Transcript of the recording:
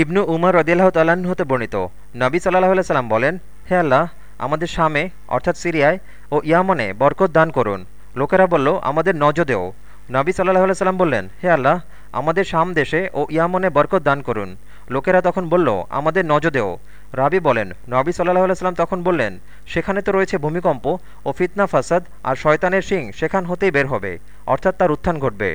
ইবনু উমর রদিল্লাহ তাল্লাহ্ন হতে বর্ণিত। নবী সাল্লাহ সাল্লাম বলেন, হে আল্লাহ, আমাদের শামে, অর্থাৎ সিরিয়ায় ও ইয়ামনে বরকত দান করুন। লোকেরা বলল, আমাদের নজদেও নবী সাল্লাহ সাল্লাম বললেন, হে আল্লাহ, আমাদের শাম দেশে ও ইয়ামনে বরকত দান করুন। লোকেরা তখন বলল, আমাদের নজদেও রাবি বলেন, নবী সাল্লাহ সাল্লাম তখন বললেন, সেখানে তো রয়েছে ভূমিকম্প ও ফিতনা, ফাসাদ আর শয়তানের শিং, সেখান হতেই বের হবে, অর্থাৎ তার উত্থান ঘটবে।